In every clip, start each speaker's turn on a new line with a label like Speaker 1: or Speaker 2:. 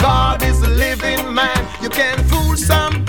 Speaker 1: God is
Speaker 2: a living man. You can fool some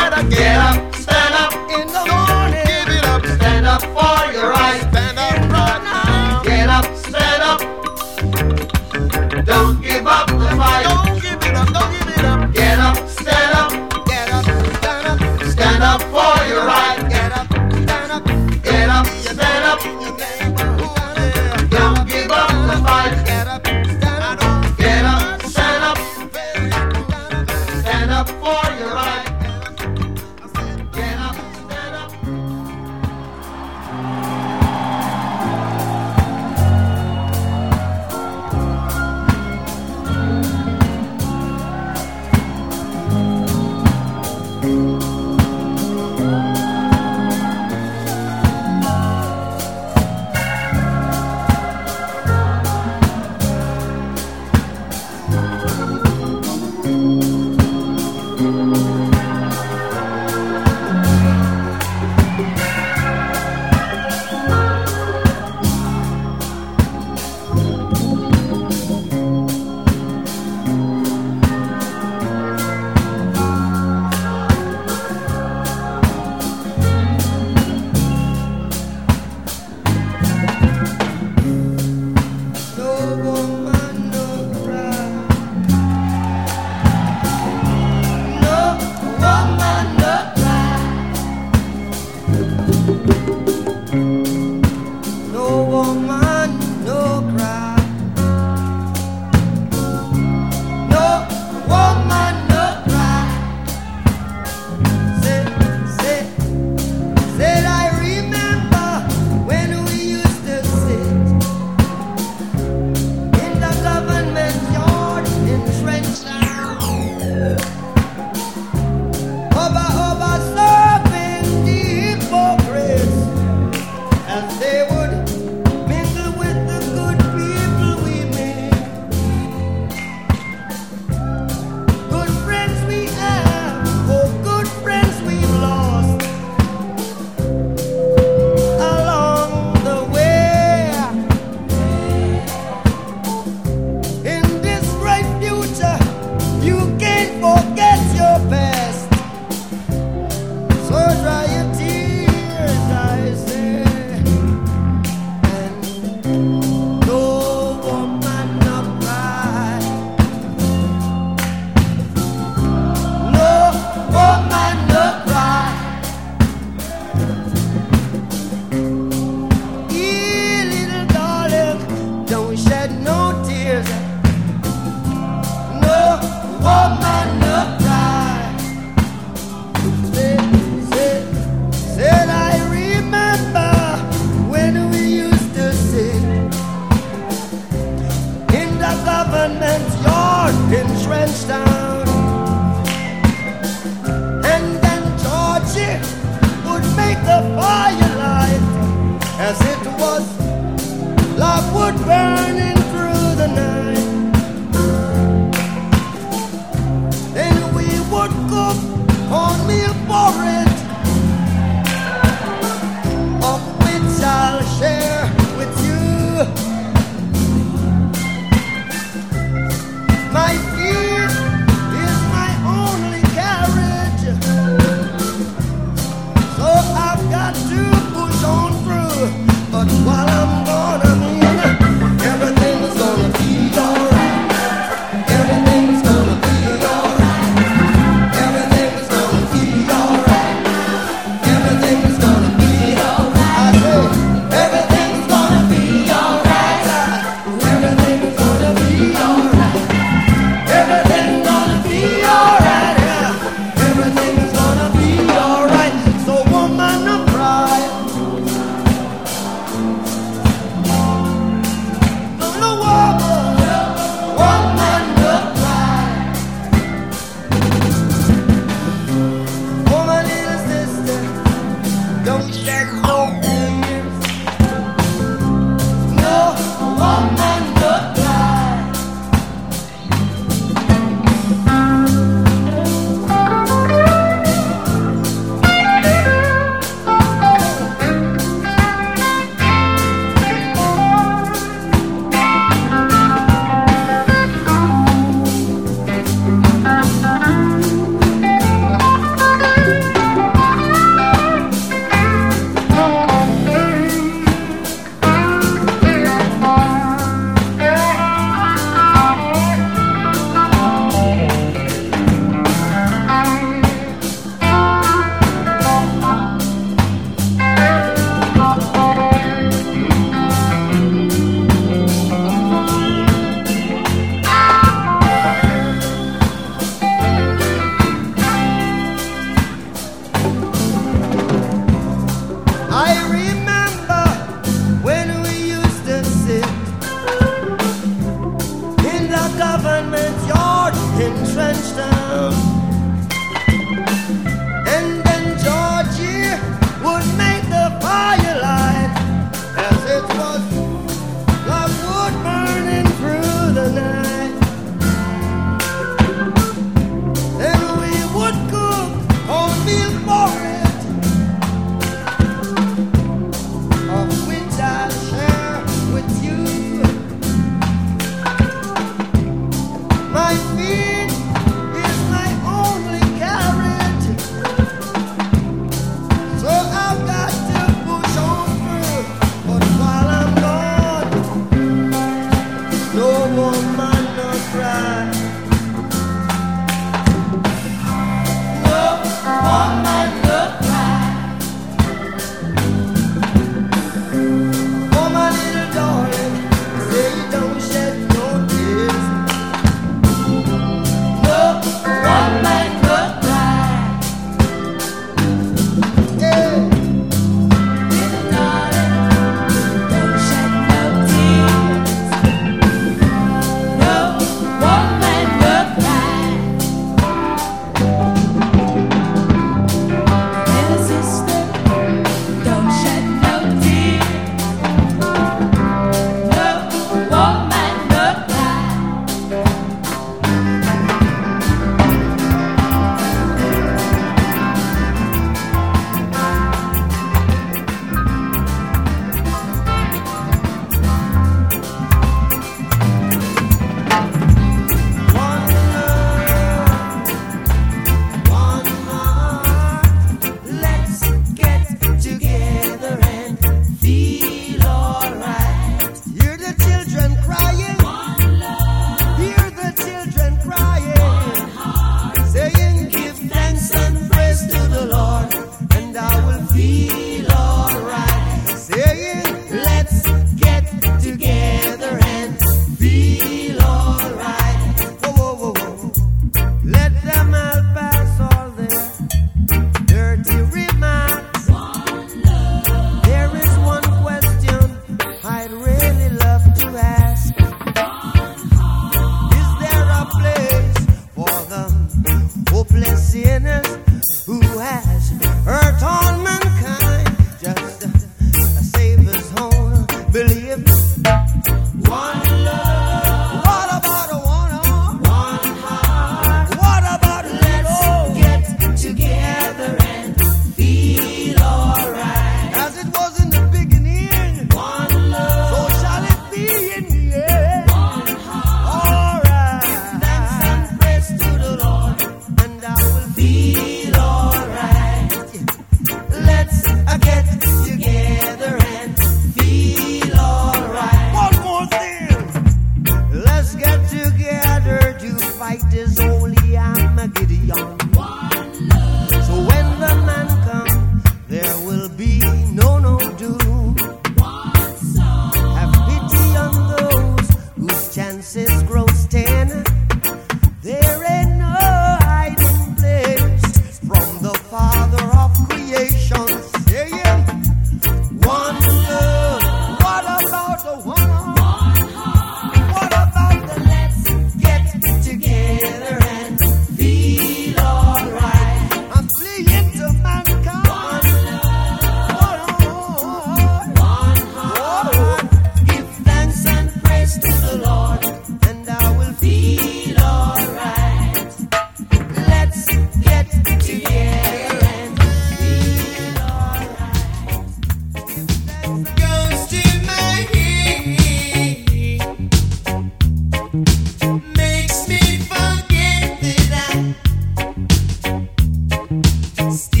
Speaker 2: just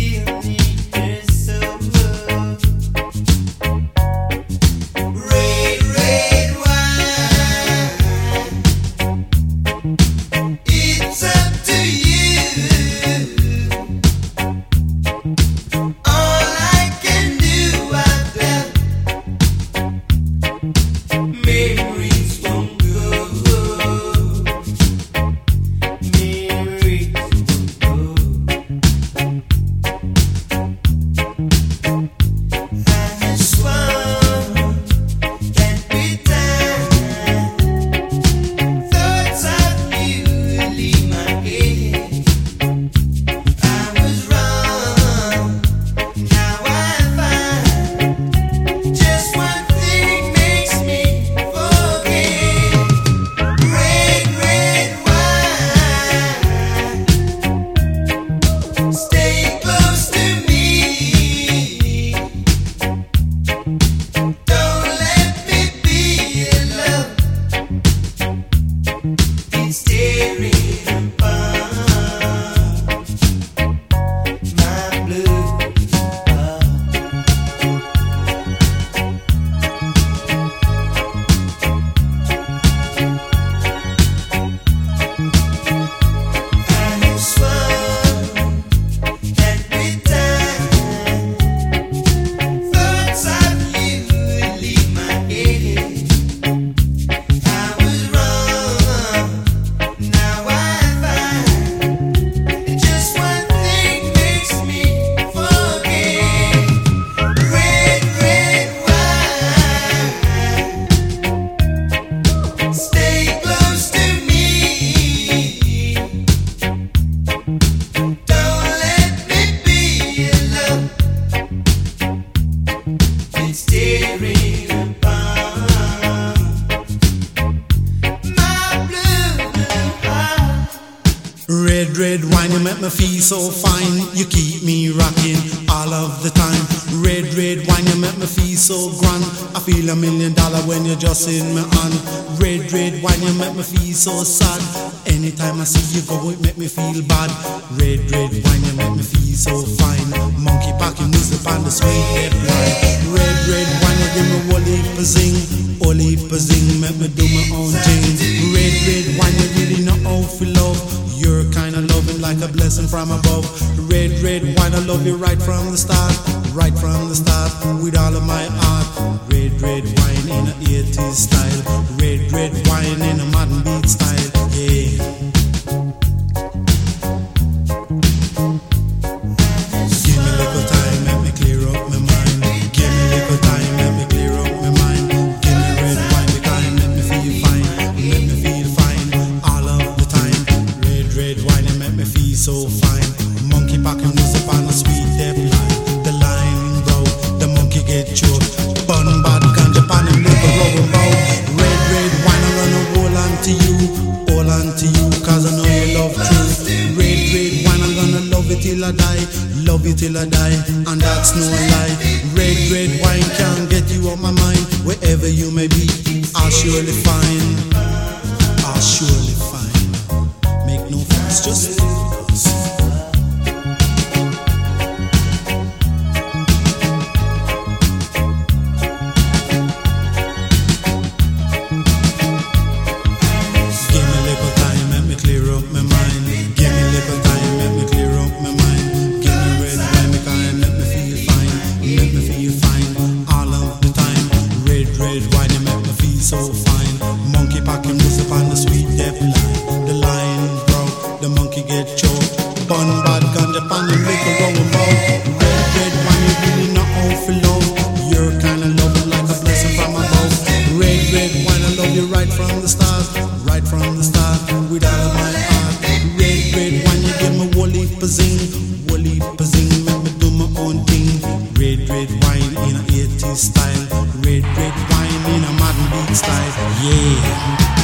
Speaker 2: from the
Speaker 3: start, right from the
Speaker 1: start, with all
Speaker 4: my heart. Red, red wine, you give me woolly pazing, woolly pazing, make me do my own thing. Red, red wine in a 80s style, red, red wine in a modern beat style, yeah.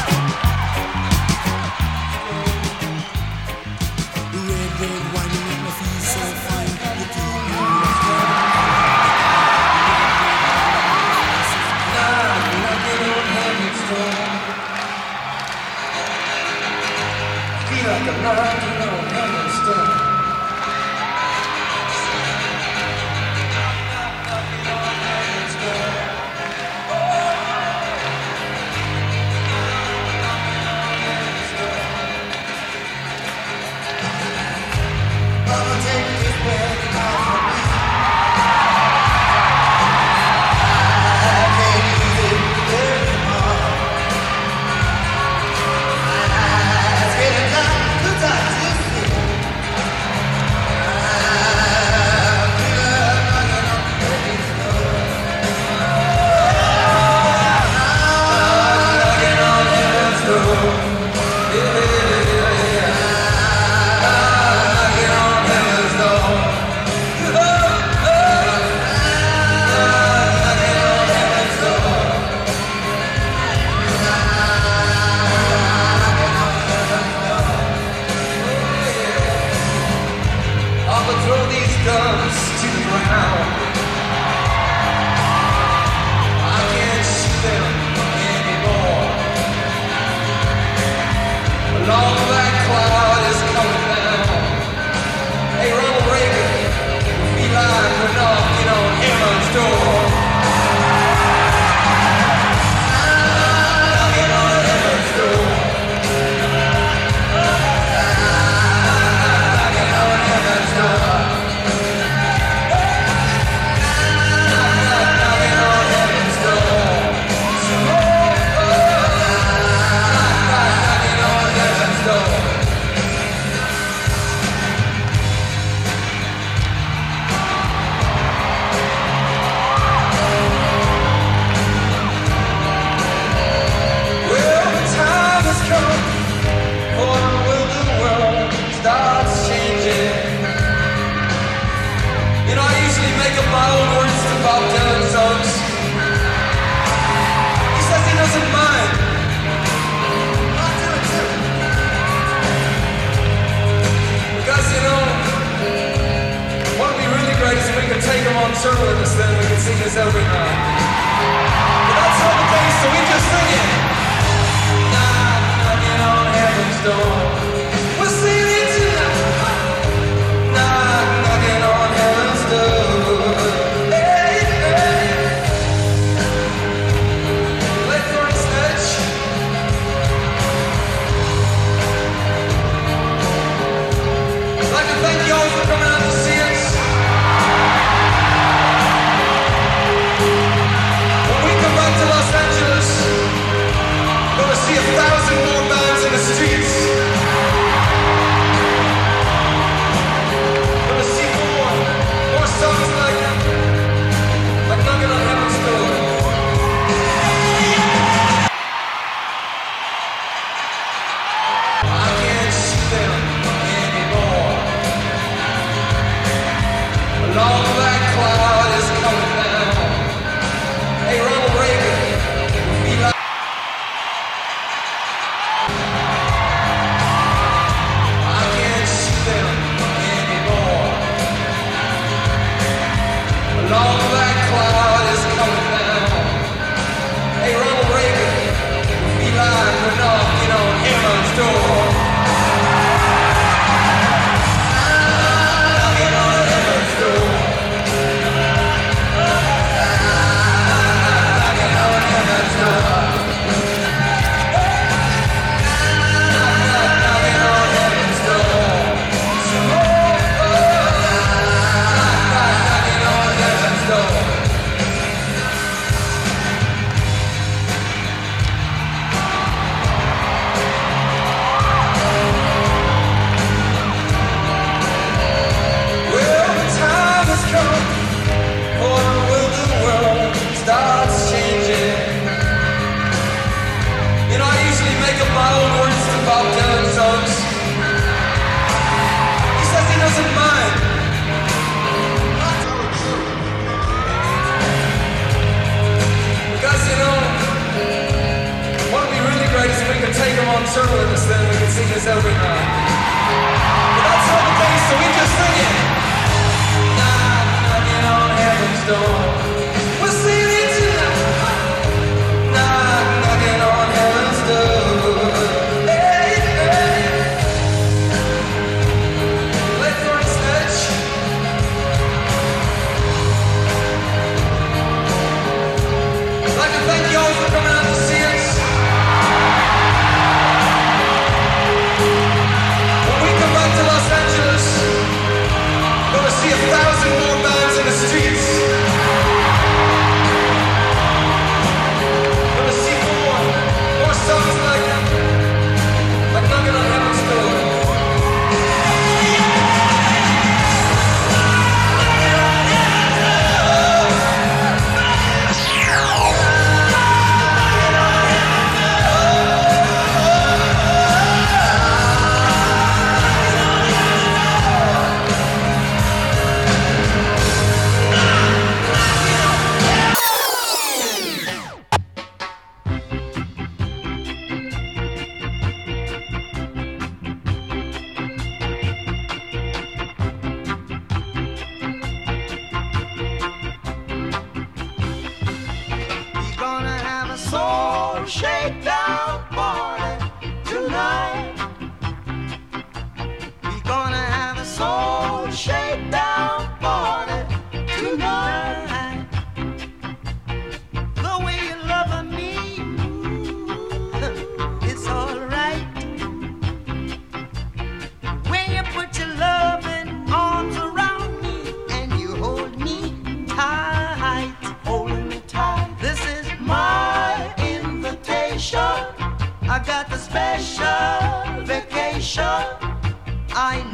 Speaker 5: A thousand more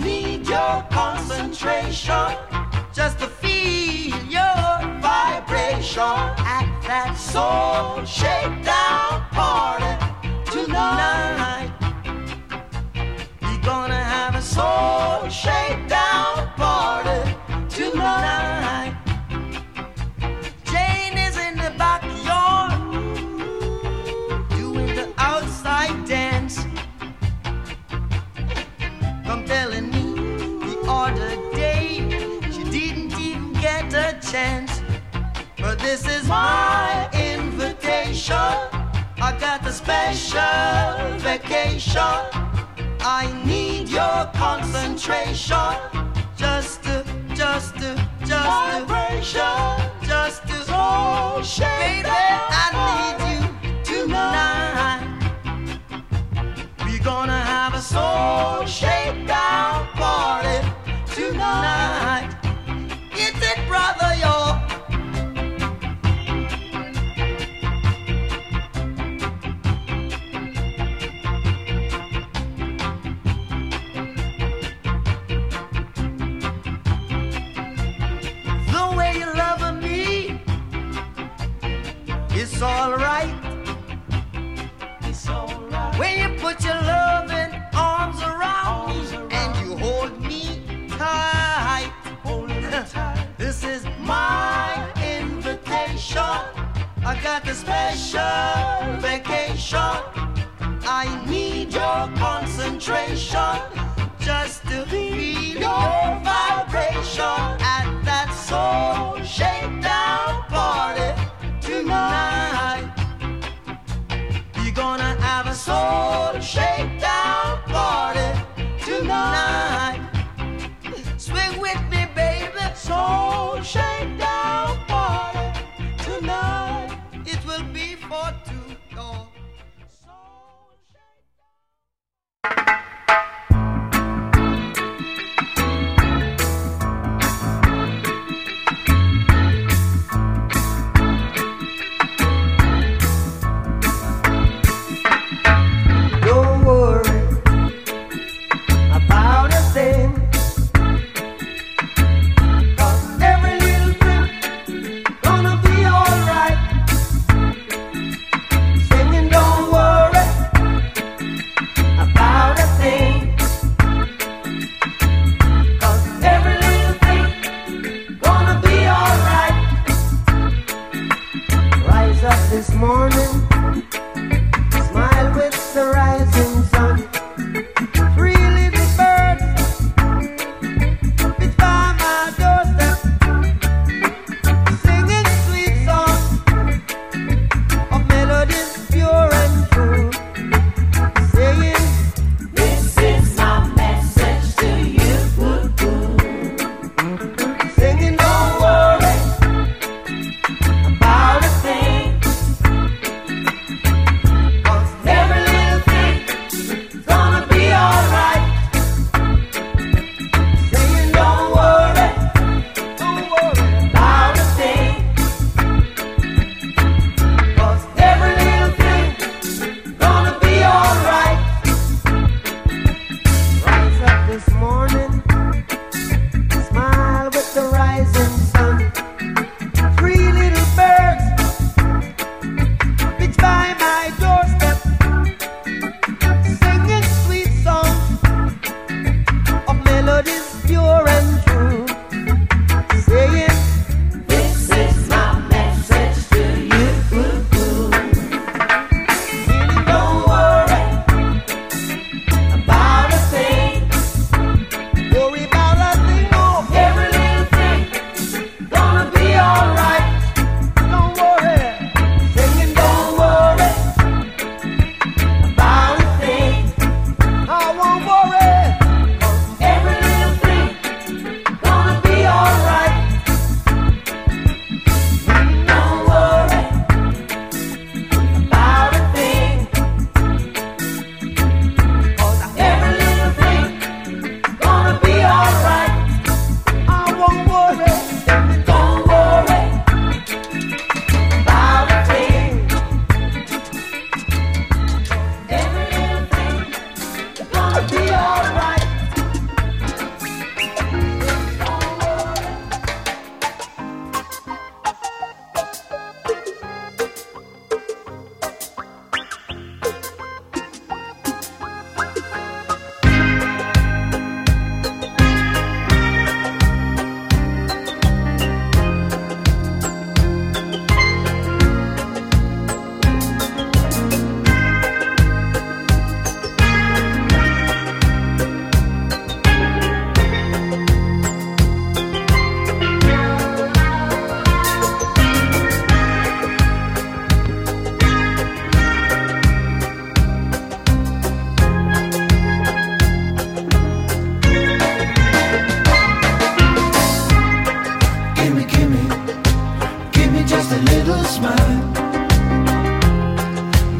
Speaker 1: need your concentration just to feel your vibration at that soul shakedown party tonight. We're gonna have a soul shakedown this is my invitation. I got a special vacation. I need your concentration. Just to, just to, just to, vibration. Just to, soul shake. Baby, I need you tonight. We're gonna have a soul shakedown party tonight. It's it, brother, alright. It's alright. When you put your loving arms around me and you hold me tight. this is my invitation. I got a special vacation. I need your concentration just to feel your vibration soul shakedown party tonight. Swing with me, baby. Soul shakedown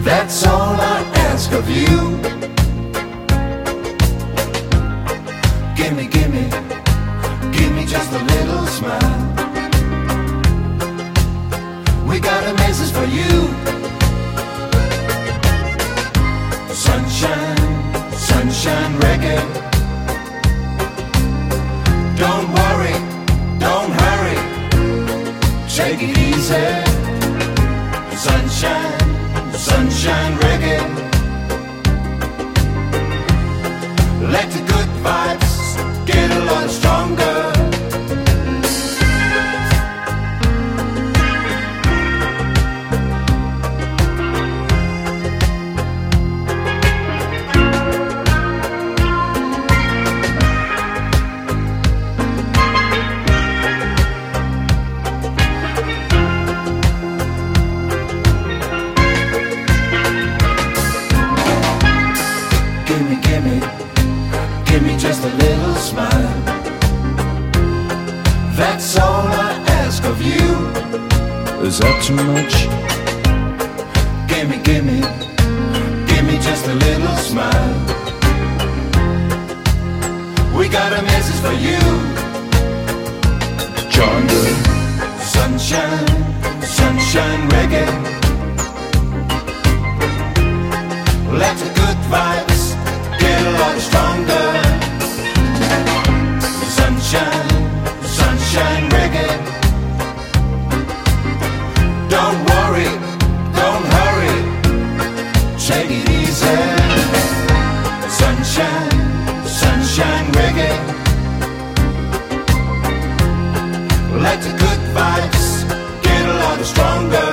Speaker 3: That's all I ask of you. Gimme, gimme, give me just a little smile. We got a message for you. Sunshine, sunshine reggae. Don't worry, don't hurry. Take it easy. Sunshine, sunshine reggae. Let the good vibes get a lot stronger.
Speaker 6: Too much?
Speaker 3: Gimme, gimme, gimme just a little smile. We got a message for you.
Speaker 6: John.
Speaker 3: Sunshine, sunshine reggae. Let the good vibes get a lot stronger. The good vibes get a lot stronger.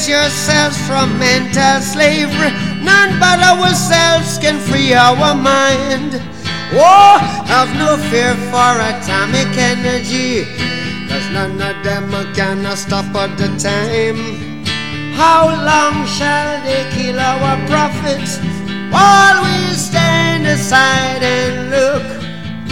Speaker 1: Emancipate yourselves from mental slavery. None but ourselves can free our mind. Oh, have no fear for atomic energy, cause none of them can stop at the time. How long shall they kill our prophets while we stand aside and look?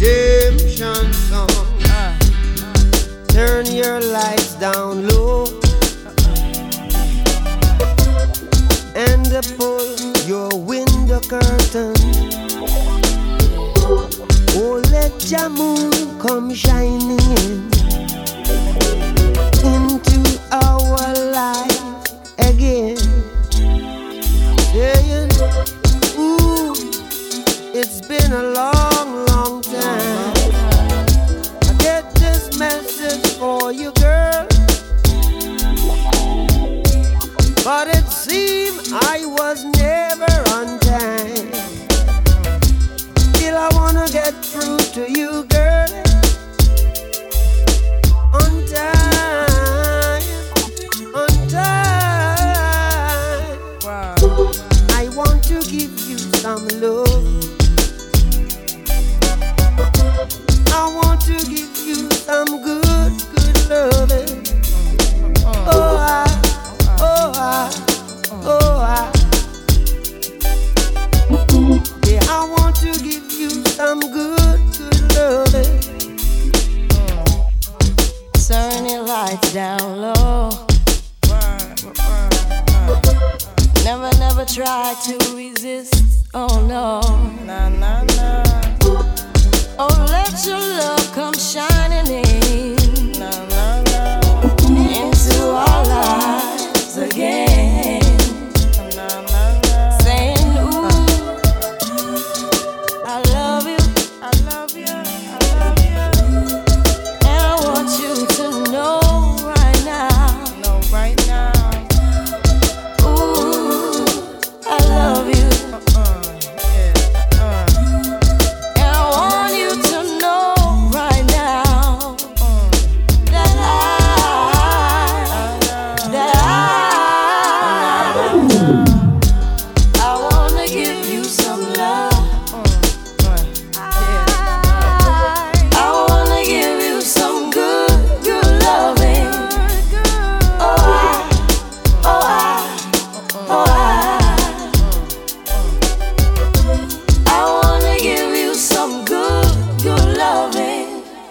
Speaker 1: redemption songs. Turn your lights down low and pull your window curtain. Oh, let your moon come shining in into our life again. Saying, Ooh, it's been a long But it seemed I was never on time. Still, I wanna get through to you,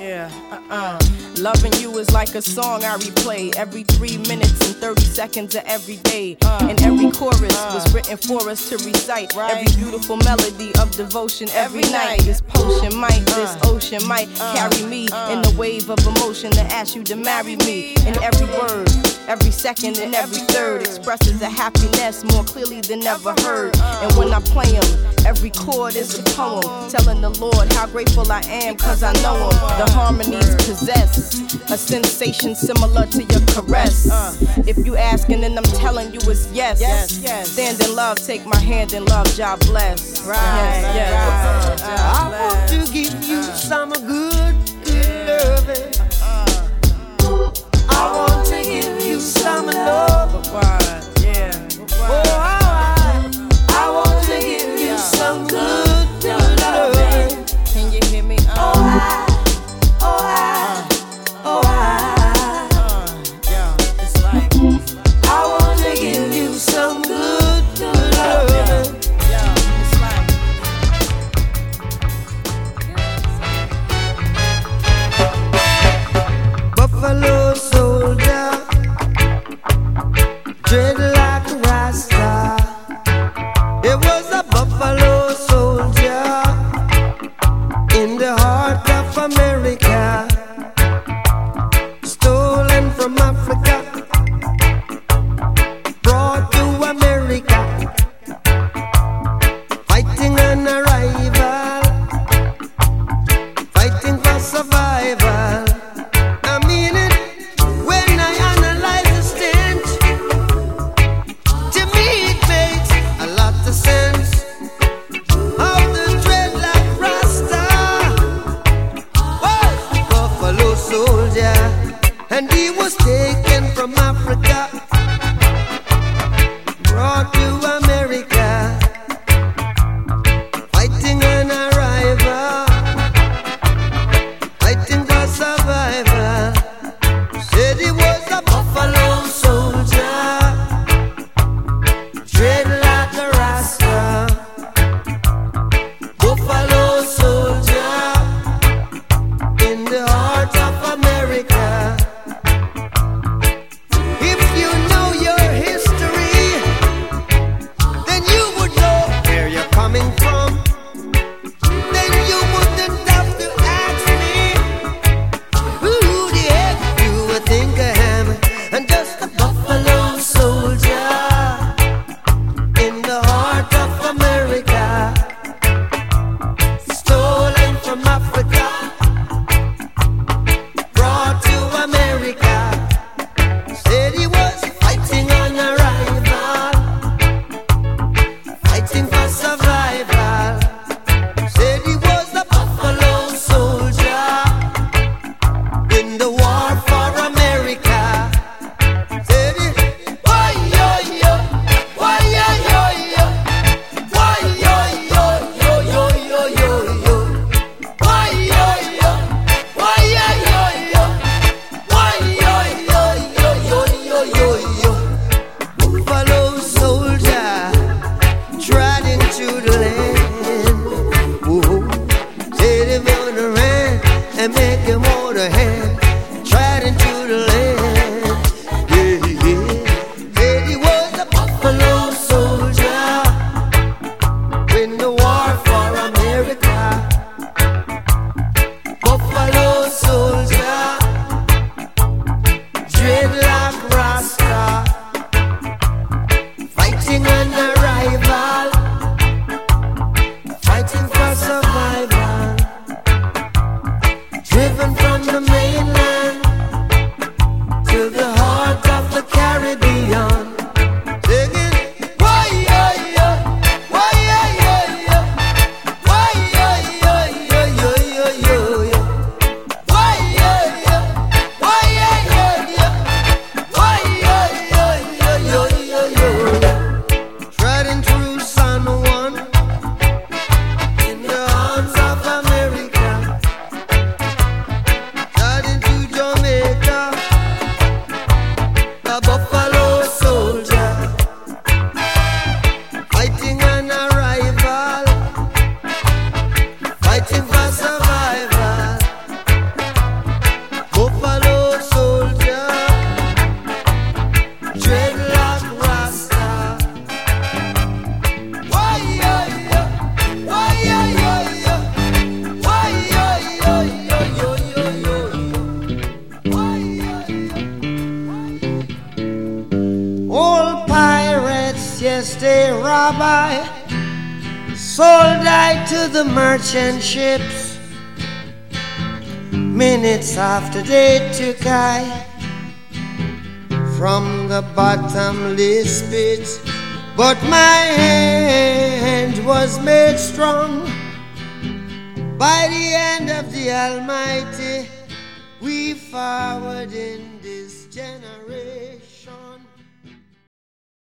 Speaker 1: Yeah,
Speaker 7: uh-uh. Loving you is like a song I replay every three minutes and 30 seconds of every day. and every chorus was uh-huh. written for us to recite. Every beautiful melody of devotion every, night. This potion might, uh-huh. this ocean might uh-huh. carry me in the wave of emotion to ask you to marry me. In every word, every second, and every third expresses a happiness more clearly than ever heard. And when I play them, every chord is a poem telling the Lord how grateful I am cause I know him. The harmonies possess a sensation similar to your caress. If you asking, then I'm telling you it's yes. Yes, yes. Stand in love, take my hand in love, God bless. Right, yes, yes.
Speaker 1: I want to give you some good, good loving. I want to give you some love. Oh, I, I want to give you some good in the heart of America, Minutes after they took I from the bottomless pit, but my hand was made strong by the hand of the Almighty. We fought.